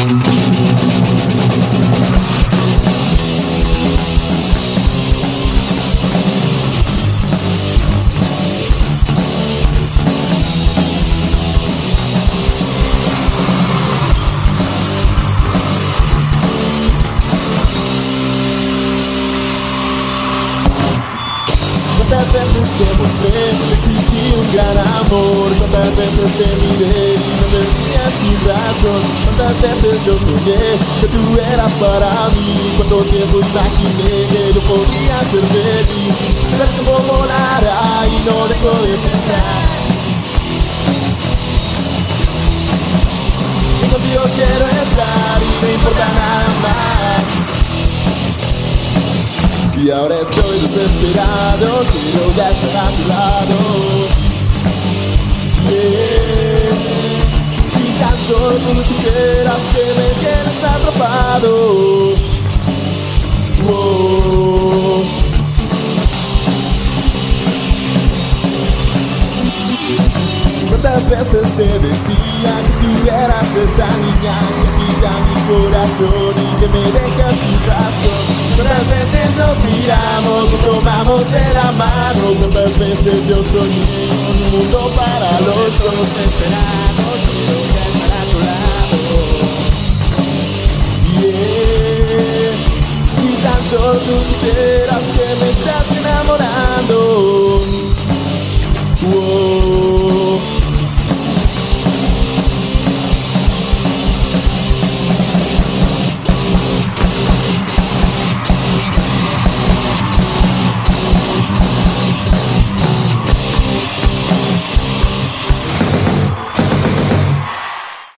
Thank you. پٹو کے بتا گے پیوتے رہی بجا سوالو کلو گیس رات لوگ پہ رقص جو بارہ لوگ رام ہوتا تو رسے میں جب